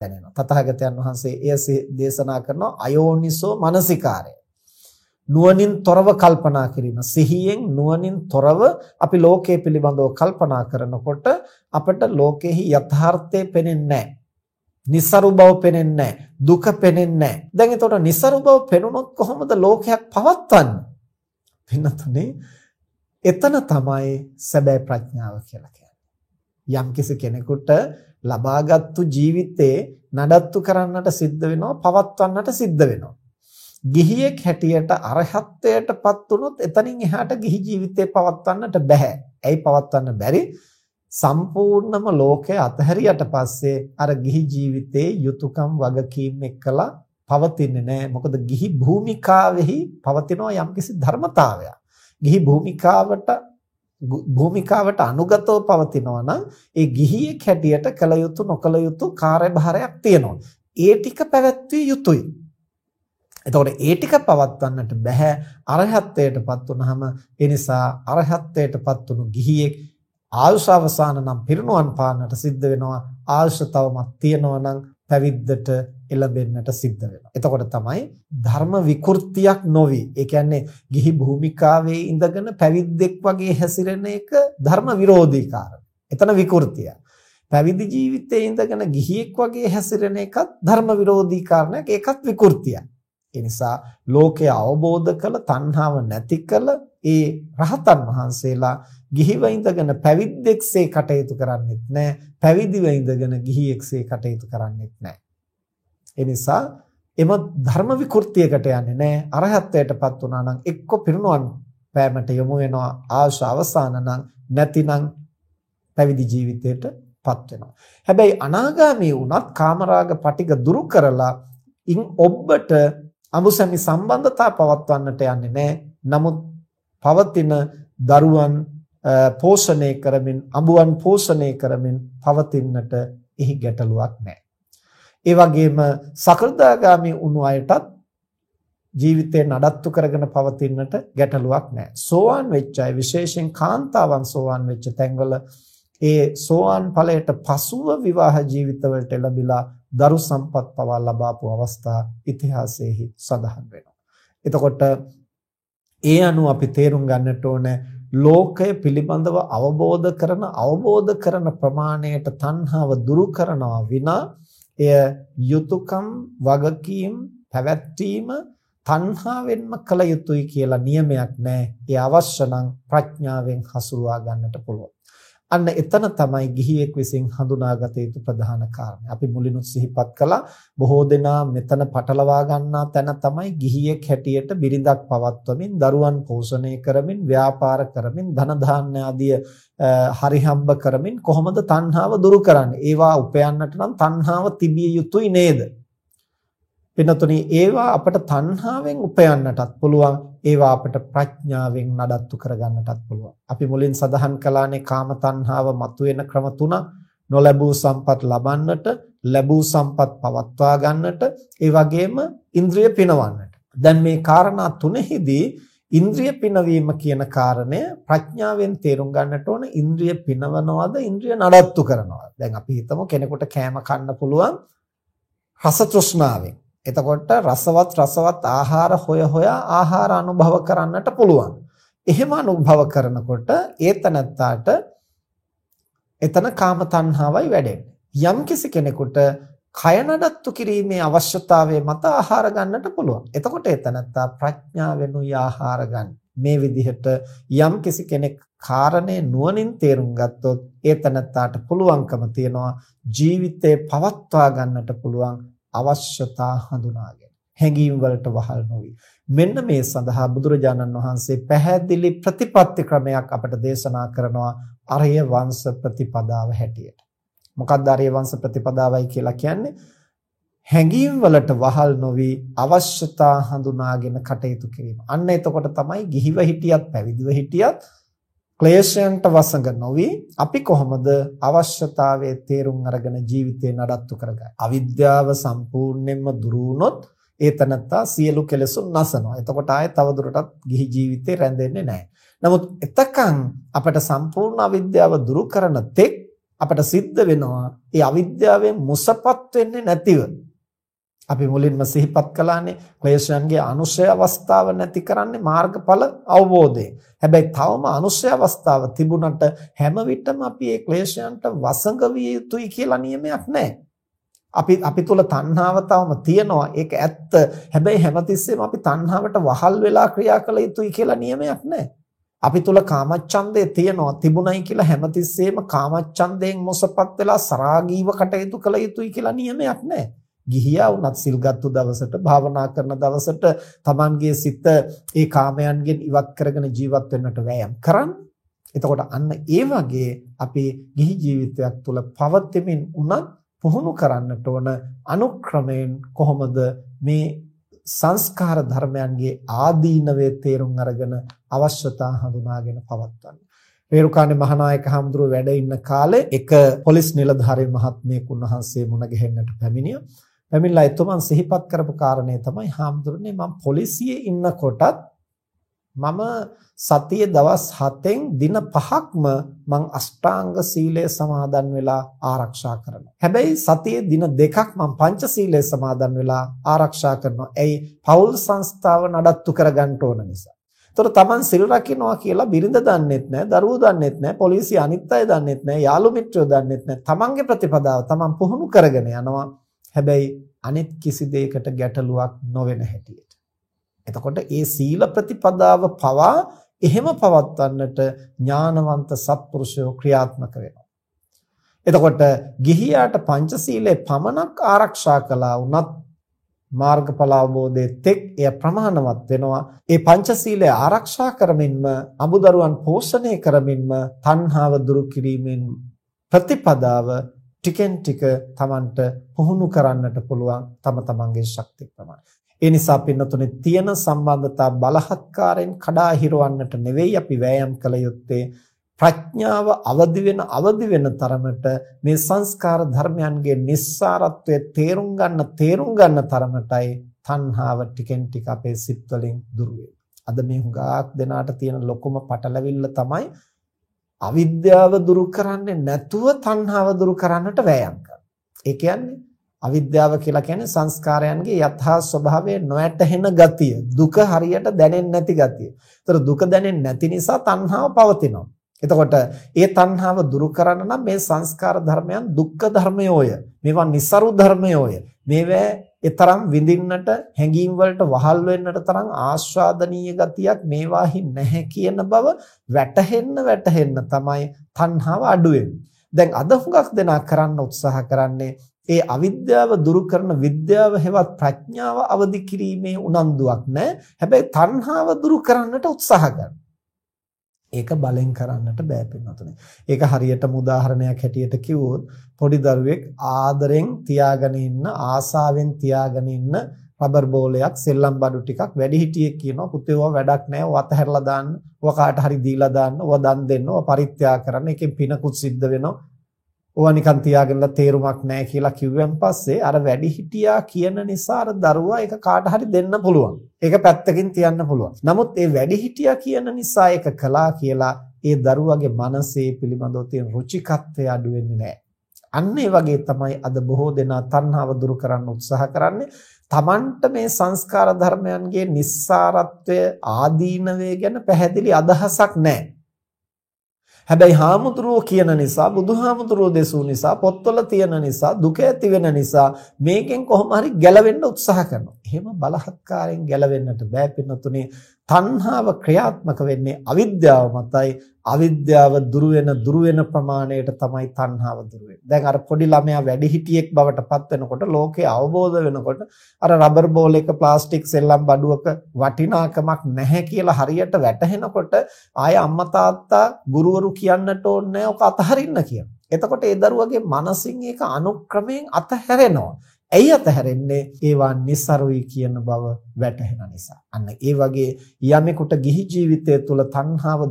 දැනෙනවා. තථාගතයන් වහන්සේ එය දේශනා කරනවා අයෝනිසෝ මනසිකාරය. නුවණින් තොරව කල්පනා කිරීම. සිහියෙන් නුවණින් තොරව අපි ලෝකයේ පිළිබඳව කල්පනා කරනකොට අපට ලෝකෙහි යථාර්ථය පේන්නේ නැහැ. નિસරු බව පේන්නේ නැහැ. දුක පේන්නේ නැහැ. දැන් එතකොට નિસරු බව පෙනුනොත් කොහොමද ලෝකයක් පවත්වන්නේ? පින්නතුනේ එතන තමයි සැබෑ ප්‍රඥාව කියලා කියන්නේ. යම්කිසි කෙනෙකුට ලබාගත්තු ජීවිතේ නඩත්තු කරන්නට සිද්ධ වෙනවා, පවත්වන්නට සිද්ධ වෙනවා. ගිහියෙක් හැටියට අරහත්ත්වයටපත් වුණොත් එතනින් එහාට ගිහි ජීවිතේ පවත්වන්නට බෑ. ඇයි පවත්වන්න බැරි? සම්පූර්ණම ලෝකය අතහැරියට පස්සේ අර ගිහි ජීවිතේ යුතුයකම් වගකීම් එක්කලා පවතින්නේ නැහැ. මොකද ගිහි භූමිකාවෙහි පවතිනවා යම්කිසි ධර්මතාවයක්. ගිහි භූමිකාවට භූමිකාවට අනුගතව පවතිනවා නම් ඒ ගිහියෙක් හැටියට කළ යුතු නොකළ යුතු කාර්යභාරයක් තියෙනවා. ඒ ටික පැවැත්විය යුතුයි. එතකොට ඒ ටික පවත්වන්නට බෑ අරහත්ත්වයටපත් වුනහම ඒ නිසා අරහත්ත්වයටපත් වුණු ගිහියෙක් ආයුෂ අවසාන නම් පිරිනුවන් පාන්නට සිද්ධ වෙනවා ආයුෂ තවමත් තියෙනවා නම් පැවිද්දට එළඹෙන්නට සිද්ධ වෙනවා. එතකොට තමයි ධර්ම විකෘතියක් නොවි. ඒ කියන්නේ ගිහි භූමිකාවේ ඉඳගෙන පැවිද්දෙක් වගේ හැසිරෙන එක ධර්ම විරෝධී කාරණා. එතන විකෘතිය. පැවිදි ජීවිතයේ ඉඳගෙන ගිහියෙක් වගේ හැසිරෙන එකත් ධර්ම විරෝධී කාරණයක්. ඒකත් විකෘතියක්. ඒ නිසා ලෝකය අවබෝධ කළ තණ්හාව නැති කළ ඒ රහතන් වහන්සේලා ගිහිව ඉඳගෙන පැවිද්දෙක්සේ කටයුතු කරන්නේත් නැහැ. පැවිදිව ඉඳගෙන ගිහියෙක්සේ කටයුතු කරන්නේත් නැහැ. ඒ නිසා එම ධර්ම විකෘතියකට යන්නේ නැහැ. අරහත්ත්වයටපත් වුණා නම් එක්ක පිරුණුවන් පෑමට යොමු වෙනවා ආශ අවසාන නම් නැතිනම් පැවිදි ජීවිතයටපත් වෙනවා. හැබැයි අනාගාමී වුණත් කාමරාග පටික දුරු කරලා ඉන් ඔබට අමුසැමි සම්බන්ධතා පවත්වන්නට යන්නේ නැහැ. නමුත් පවතින දරුවන් පෝෂණය කරමින් අඹුවන් පෝෂණය කරමින් පවතින්නට එහි ගැටලුවක් නැහැ. ඒ වගේම සකෘදාගාමී වුණු අයටත් ජීවිතේ නඩත්තු කරගෙන පවතින්නට ගැටලුවක් නැහැ. සෝවාන් වෙච්ච අය විශේෂයෙන් කාන්තාවන් සෝවාන් වෙච්ච තැන්වල ඒ සෝවාන් ඵලයට පසුව විවාහ ජීවිතවලට ලැබිලා දරු සම්පත් පවා ලබාපු අවස්ථා ඉතිහාසයේහි සඳහන් වෙනවා. එතකොට ඒ අනුව අපි තේරුම් ගන්නට ඕන ලෝකය පිළිබඳව අවබෝධ කරන අවබෝධ කරන ප්‍රමාණයට තණ්හාව දුරු කරනවා විනා එය යුතුයකම් වගකීම් පැවැත්වීම තණ්හාවෙන්ම කළ යුතුයි කියලා නියමයක් නැහැ. ඒ අවශ්‍ය නම් ප්‍රඥාවෙන් හසුරුවා ගන්නට පුළුවන්. අන්න එතන තමයි ගිහියෙක් විසින් හඳුනාගත යුතු ප්‍රධාන කාරණය. අපි මුලිනුත් සිහිපත් කළා බොහෝ දෙනා මෙතන පටලවා ගන්නා තැන තමයි ගිහියෙක් හැටියට බිරිඳක් පවත්වමින් දරුවන් පෝෂණය කරමින් ව්‍යාපාර කරමින් ධන ධාන්‍ය ආදිය හරිහම්බ කරමින් කොහොමද තණ්හාව දුරු කරන්නේ? ඒවා උපයන්නට නම් තණ්හාව තිබිය යුතුයි නේද? පින්නතුනි ඒවා අපට තණ්හාවෙන් උපයන්නටත් පුළුවන් ඒවා අපට ප්‍රඥාවෙන් නඩත්තු කරගන්නටත් පුළුවන්. අපි මුලින් සඳහන් කළානේ කාම තණ්හාව මතුවෙන ක්‍රම තුනක් නොලැබූ සම්පත් ලබන්නට ලැබූ සම්පත් පවත්වා ගන්නට ඒ වගේම ඉන්ද්‍රිය පිනවන්නට. දැන් මේ කාරණා තුනෙහිදී ඉන්ද්‍රිය පිනවීම කියන කාරණය ප්‍රඥාවෙන් තේරුම් ගන්නට ඕන ඉන්ද්‍රිය පිනවනවද ඉන්ද්‍රිය නඩත්තු කරනවද? දැන් අපි හිතමු කෙනෙකුට කෑම කන්න පුළුවන් රස තෘෂ්ණාවෙන්. එතකොට රසවත් රසවත් ආහාර හොය හොයා ආහාර අනුභව කරන්නට පුළුවන්. එහෙම අනුභව කරනකොට ඒතනත්තාට එතන කාම තණ්හාවයි වැඩෙන්නේ. යම් කිසි කෙනෙකුට කය නඩත්තු කිරීමේ අවශ්‍යතාවය මත ආහාර ගන්නට පුළුවන්. එතකොට එතනත්තා ප්‍රඥාවෙනුයි ආහාර ගන්න. මේ විදිහට යම් කිසි කෙනෙක් කාරණේ නුවණින් තේරුම් ගත්තොත් ඒතනත්තාට පුළුවන්කම තියනවා ජීවිතේ පවත්වා ගන්නට පුළුවන් අවශ්‍යතා හඳුනාගෙන හැඟීම් වලට වහල් නොවි. මෙන්න මේ සඳහා බුදුරජාණන් වහන්සේ පැහැදිලි ප්‍රතිපත්ති ක්‍රමයක් අපට දේශනා කරනවා අරය වංශ ප්‍රතිපදාව හැටියට. මොකක්ද අරය වංශ ප්‍රතිපදාවයි කියලා කියන්නේ? හැඟීම් වලට වහල් නොවි අවශ්‍යතා හඳුනාගෙන කටයුතු කිරීම. අන්න එතකොට තමයි ගිහිව හිටියත් පැවිදිව හිටියත් ක්ලේශයන්ට වසඟ නොවි අපි කොහොමද අවශ්‍යතාවයේ තේරුම් අරගෙන ජීවිතේ නඩත්තු කරගන්නේ? අවිද්‍යාව සම්පූර්ණයෙන්ම දුරු වුණොත් ඒ තනත්තා සියලු කෙලෙසුන් නැසනවා. එතකොට ආයේ තවදුරටත් ගිහි ජීවිතේ රැඳෙන්නේ නැහැ. නමුත් එතකන් අපට සම්පූර්ණ අවිද්‍යාව දුරු කරන තෙක් අපට සිද්ධ වෙනවා ඒ අවිද්‍යාවෙන් මුසපත් වෙන්නේ නැතිව. අපි මුලින්ම සිහිපත් කළානේ ක්ලේශයන්ගේ අනුශය අවස්ථාව නැති කරන්නේ මාර්ගඵල අවබෝධයෙන්. හැබැයි තවම අනුශය අවස්ථාව තිබුණට හැම විටම අපි ඒ ක්ලේශයන්ට වසඟ විය යුතුයි කියලා නියමයක් නැහැ. අපි අපි තුල තණ්හාව තවම තියෙනවා ඒක ඇත්ත. හැබැයි හැමතිස්සෙම අපි තණ්හාවට වහල් වෙලා ක්‍රියා කළ යුතුයි කියලා නියමයක් නැහැ. අපි තුල කාමච්ඡන්දය තියෙනවා තිබුණයි කියලා හැමතිස්සෙම කාමච්ඡන්දයෙන් මොසපත් වෙලා සරාගීව කටයුතු කළ යුතුයි කියලා නියමයක් නැහැ. ගිහියා වුණත් සිල්ගත්තු දවසට භාවනා කරන දවසට Tamanගේ සිත ඒ කාමයන්ගෙන් ඉවත් කරගෙන ජීවත් වෙන්නට වෑයම් කරන්න. එතකොට අන්න ඒ වගේ අපි ගිහි ජීවිතයක් තුළ පවතිමින් උනත් පුහුණු කරන්නට ඕන අනුක්‍රමයෙන් කොහොමද මේ සංස්කාර ධර්මයන්ගේ ආදීනවේ තේරුම් අරගෙන අවශ්‍යතා හඳුනාගෙන පවත්වන්නේ. වේරුකාණේ මහානායක හඳුරුව වැඩ ඉන්න කාලේ එක පොලිස් නිලධාරී මහත්මයෙක් උන්වහන්සේ මුණ ගැහෙන්නට පැමිණියා. පැමිණලා එතුමන් සිහිපත් කරපු කාරණේ තමයි හාමුදුරනේ මම පොලිසියේ ඉන්නකොටත් මම සතියේ දවස් 7න් දින 5ක්ම මං අෂ්ටාංග සීලය සමාදන් වෙලා ආරක්ෂා කරනවා. හැබැයි සතියේ දින දෙකක් මං පංච සීලය සමාදන් වෙලා ආරක්ෂා කරනවා. ඇයි? පෞල් සංස්ථාව නඩත්තු කරගන්න ඕන නිසා. ඒතර තමන් සිල් රකින්නවා කියලා බිරිඳ දන්නෙත් නැහැ, දරුවෝ දන්නෙත් නැහැ, පොලිසිය අනිත් අය දන්නෙත් නැහැ, යාළු මිත්‍රයෝ දන්නෙත් නැහැ. තමන්ගේ ප්‍රතිපදාව තමන් පුහුණු කරගෙන යනවා. හැබැයි අනිත් කිසි දෙයකට ගැටලුවක් නොවන හැටියට. එතකොට ඒ සීල ප්‍රතිපදාව පවා එහෙම පවත්වන්නට ඥානවන්ත සත්පුරුෂයෝ ක්‍රියාත්මක වෙනවා. එතකොට ගිහියාට පංචශීලයේ පමණක් ආරක්ෂා කළා වුණත් මාර්ගඵල අවබෝධයේ තෙක් එය ප්‍රමාණවත් වෙනවා. ඒ පංචශීලය ආරක්ෂා කරමින්ම අමුදරුවන් පෝෂණය කරමින්ම තණ්හාව දුරු කිරීමෙන් ප්‍රතිපදාව ටිකෙන් ටික Tamanට පුහුණු කරන්නට පුළුවන් තම තමන්ගේ ශක්ති ප්‍රමාණය. ඒ නිසා පින්නතුනේ තියෙන සම්බන්ධතා බලහත්කාරයෙන් කඩා හිරවන්නට නෙවෙයි අපි වෑයම් කළ යුත්තේ ප්‍රඥාව අවදි වෙන අවදි වෙන තරමට මේ සංස්කාර ධර්මයන්ගේ නිස්සාරත්වය තේරුම් ගන්න තේරුම් ගන්න තරමටයි තණ්හාව ටිකෙන් ටික අපේ සිත් වලින් දුර අද මේ හුඟක් දෙනාට තියෙන ලොකුම පටලැවිල්ල තමයි අවිද්‍යාව දුරු කරන්නේ නැතුව තණ්හාව දුරු කරන්නට වෑයම් කරනවා. ඒ කියන්නේ අවිද්‍යාව කියලා කියන්නේ සංස්කාරයන්ගේ යථා ස්වභාවය නොඇටහෙන ගතිය. දුක හරියට දැනෙන්නේ නැති ගතිය. ඒතර දුක දැනෙන්නේ නැති නිසා තණ්හාව පවතිනවා. එතකොට ඒ තණ්හාව දුරු කරන්න නම් මේ සංස්කාර ධර්මයන් දුක්ඛ ධර්මයෝය. මේවා નિસරු ධර්මයෝය. මේවා ඊතරම් විඳින්නට හැඟීම් වලට වහල් වෙන්නට තරම් ආස්වාදනීය ගතියක් මේවාහි නැහැ කියන බව වැටහෙන්න වැටහෙන්න තමයි තණ්හාව අඩු දැන් අද හුඟක් දෙනා කරන්න උත්සාහ කරන්නේ ඒ අවිද්‍යාව දුරු කරන විද්‍යාව හෙවත් ප්‍රඥාව අවදි කිරීමේ උනන්දුවක් නැහැ. හැබැයි තණ්හාව දුරු කරන්නට උත්සාහ කරනවා. ඒක බලෙන් කරන්නට බෑ පින්නතුනේ. ඒක හරියටම උදාහරණයක් හැටියට කිව්වොත් පොඩි දරුවෙක් ආදරෙන් තියාගෙන ඉන්න ආසාවෙන් තියාගෙන ඉන්න රබර් බෝලයක් සෙල්ලම් බඩු ටිකක් වැඩිහිටියෙක් කියනවා. පුතේ ඔය වැඩක් නෑ. ඔය අතහැරලා දාන්න. ඔය කාට හරි දීලා දාන්න. ඔය දන් දෙන්න. ඔය පරිත්‍යාග කරන්න. ඒකෙන් පිනකුත් සිද්ධ වෙනවා. ඕවා නිකන් තියාගෙනලා තේරුමක් නැහැ කියලා කිව්වන් පස්සේ අර වැඩිහිටියා කියන නිසා අර දරුවා ඒක කාට හරි දෙන්න පුළුවන්. ඒක පැත්තකින් තියන්න පුළුවන්. නමුත් ඒ වැඩිහිටියා කියන නිසා ඒක කළා කියලා ඒ දරුවගේ මනසේ පිළිබඳව තියෙන රුචිකත්වය අඩු වෙන්නේ නැහැ. අන්න ඒ වගේ තමයි අද බොහෝ දෙනා තණ්හාව දුරු කරන්න උත්සාහ කරන්නේ. Tamanට මේ සංස්කාර ධර්මයන්ගේ නිස්සාරත්වය ආදීනවය ගැන පැහැදිලි අදහසක් නැහැ. හැබැයි හාමුදුරුවෝ කියන නිසා බුදුහාමුදුරුවෝ දෙසූ නිසා පොත්වල තියෙන නිසා දුක ඇති වෙන නිසා මේකෙන් කොහොම හරි ගැලවෙන්න උත්සාහ කරනවා. එහෙම බලහත්කාරයෙන් ගැලවෙන්නට බෑ පින්නතුනේ. තණ්හාව ක්‍රියාත්මක වෙන්නේ අවිද්‍යාව මතයි. අවිද්‍යාව දුරු වෙන දුරු වෙන ප්‍රමාණයට තමයි තණ්හාව දුරු වෙන්නේ. දැන් අර පොඩි ළමයා වැඩිහිටියෙක් බවට පත් වෙනකොට ලෝකේ අවබෝධ වෙනකොට අර රබර් බෝල් එක ප්ලාස්ටික් සෙල්ලම් බඩුවක වටිනාකමක් නැහැ කියලා හරියට වැටහෙනකොට ආය අම්මා තාත්තා ගුරුවරු කියන්නට ඕනේ නැහැ ඔක අතහරින්න කියනවා. එතකොට ඒ දරුවගේ මනසින් ඒක අනුක්‍රමයෙන් අතහැරෙනවා. ඇයි අතහැරෙන්නේ? ඒවා નિසරුයි කියන බව වැටහෙන නිසා. අන්න ඒ වගේ යමෙකුට ගිහි ජීවිතය තුළ තණ්හාව